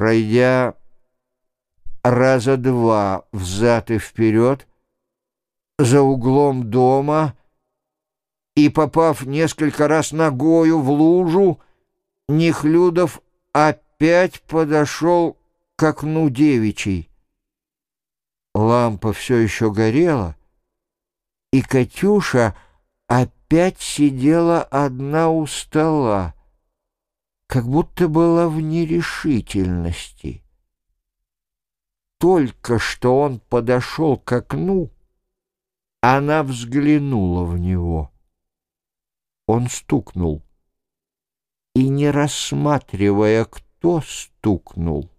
Пройдя раза два взад и вперед, за углом дома и, попав несколько раз ногою в лужу, Нехлюдов опять подошел к окну девичьей. Лампа все еще горела, и Катюша опять сидела одна у стола, как будто была в нерешительности. Только что он подошел к окну, она взглянула в него. Он стукнул. И, не рассматривая, кто стукнул,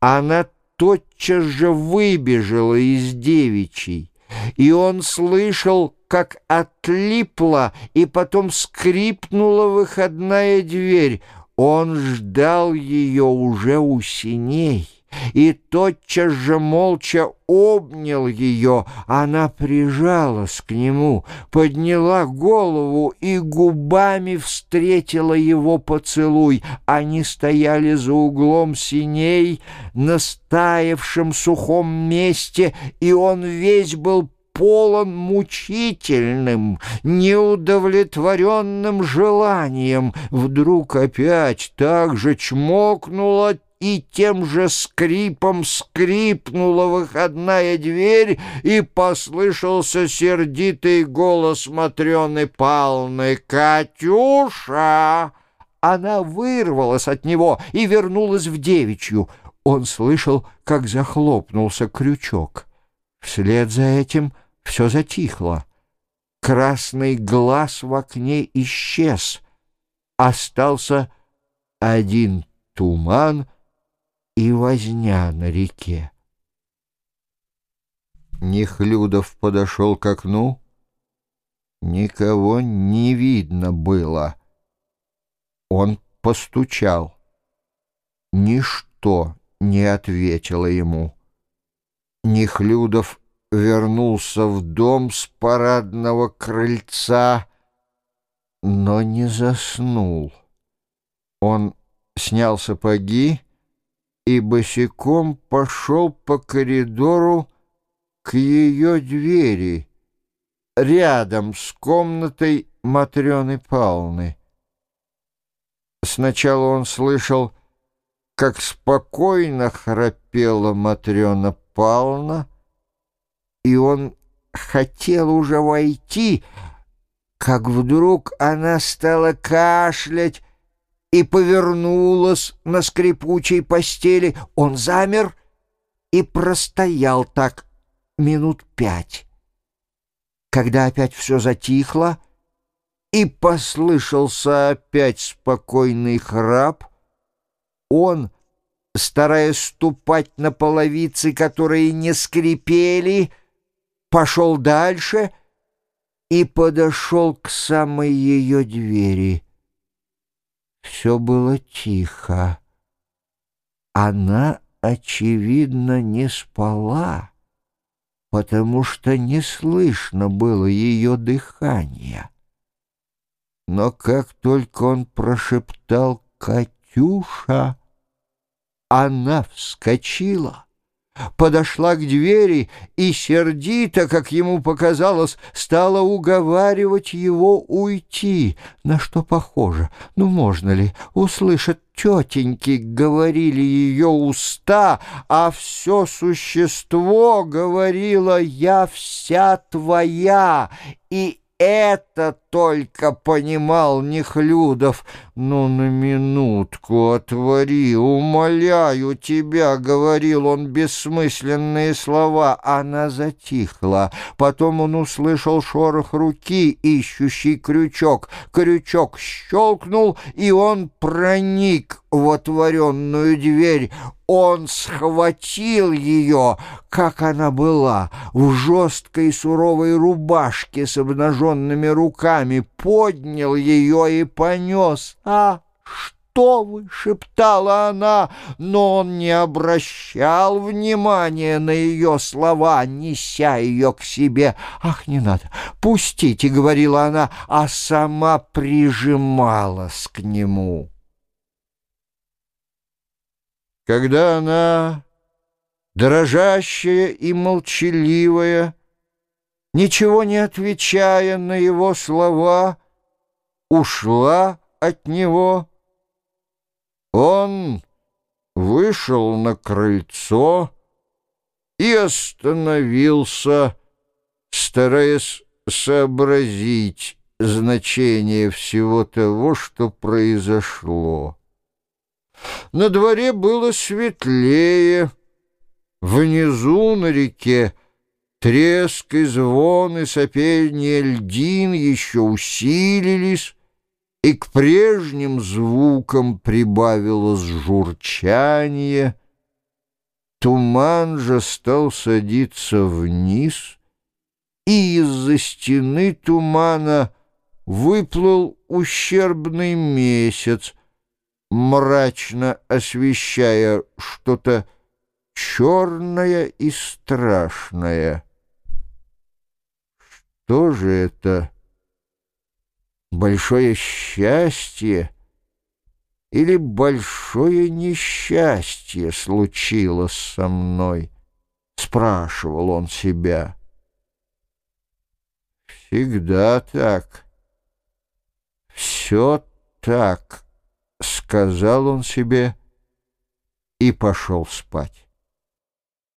она тотчас же выбежала из девичьей, и он слышал, как отлипла и потом скрипнула выходная дверь. Он ждал ее уже у синей и тотчас же молча обнял ее. Она прижалась к нему, подняла голову и губами встретила его поцелуй. Они стояли за углом синей, на стаявшем сухом месте, и он весь был полон мучительным, неудовлетворенным желанием. Вдруг опять так же чмокнула и тем же скрипом скрипнула выходная дверь, и послышался сердитый голос Матрёны Павловны «Катюша!» Она вырвалась от него и вернулась в девичью. Он слышал, как захлопнулся крючок. Вслед за этим все затихло. Красный глаз в окне исчез. Остался один туман — и возня на реке. Нехлюдов подошел к окну. Никого не видно было. Он постучал. Ничто не ответило ему. Нехлюдов вернулся в дом с парадного крыльца, но не заснул. Он снял сапоги и босиком пошел по коридору к ее двери, рядом с комнатой Матрёны Павловны. Сначала он слышал, как спокойно храпела Матрёна Павловна, и он хотел уже войти, как вдруг она стала кашлять, и повернулась на скрипучей постели. Он замер и простоял так минут пять. Когда опять все затихло, и послышался опять спокойный храп, он, стараясь ступать на половицы, которые не скрипели, пошел дальше и подошел к самой ее двери. Все было тихо. Она, очевидно, не спала, потому что не слышно было ее дыхания. Но как только он прошептал «Катюша», она вскочила подошла к двери и сердито, как ему показалось, стала уговаривать его уйти. На что похоже? Ну, можно ли? Услышать тетеньки, говорили ее уста, а все существо говорило «я вся твоя», и это только понимал Нехлюдов. «Ну, на минутку отвори, умоляю тебя», — говорил он бессмысленные слова. Она затихла. Потом он услышал шорох руки, ищущий крючок. Крючок щелкнул, и он проник в отворенную дверь. Он схватил ее, как она была, в жесткой суровой рубашке с обнаженными руками, поднял ее и понес. «А что вы?» — шептала она, но он не обращал внимания на ее слова, неся ее к себе. «Ах, не надо! Пустите!» — говорила она, а сама прижималась к нему. когда она, дрожащая и молчаливая, ничего не отвечая на его слова, ушла от него, он вышел на крыльцо и остановился, стараясь сообразить значение всего того, что произошло. На дворе было светлее, внизу на реке треск и звон и сопение льдин еще усилились, и к прежним звукам прибавилось журчание. Туман же стал садиться вниз, и из-за стены тумана выплыл ущербный месяц, мрачно освещая что-то черное и страшное. Что же это? большое счастье или большое несчастье случилось со мной, спрашивал он себя. Всегда так, все так, сказал он себе и пошел спать.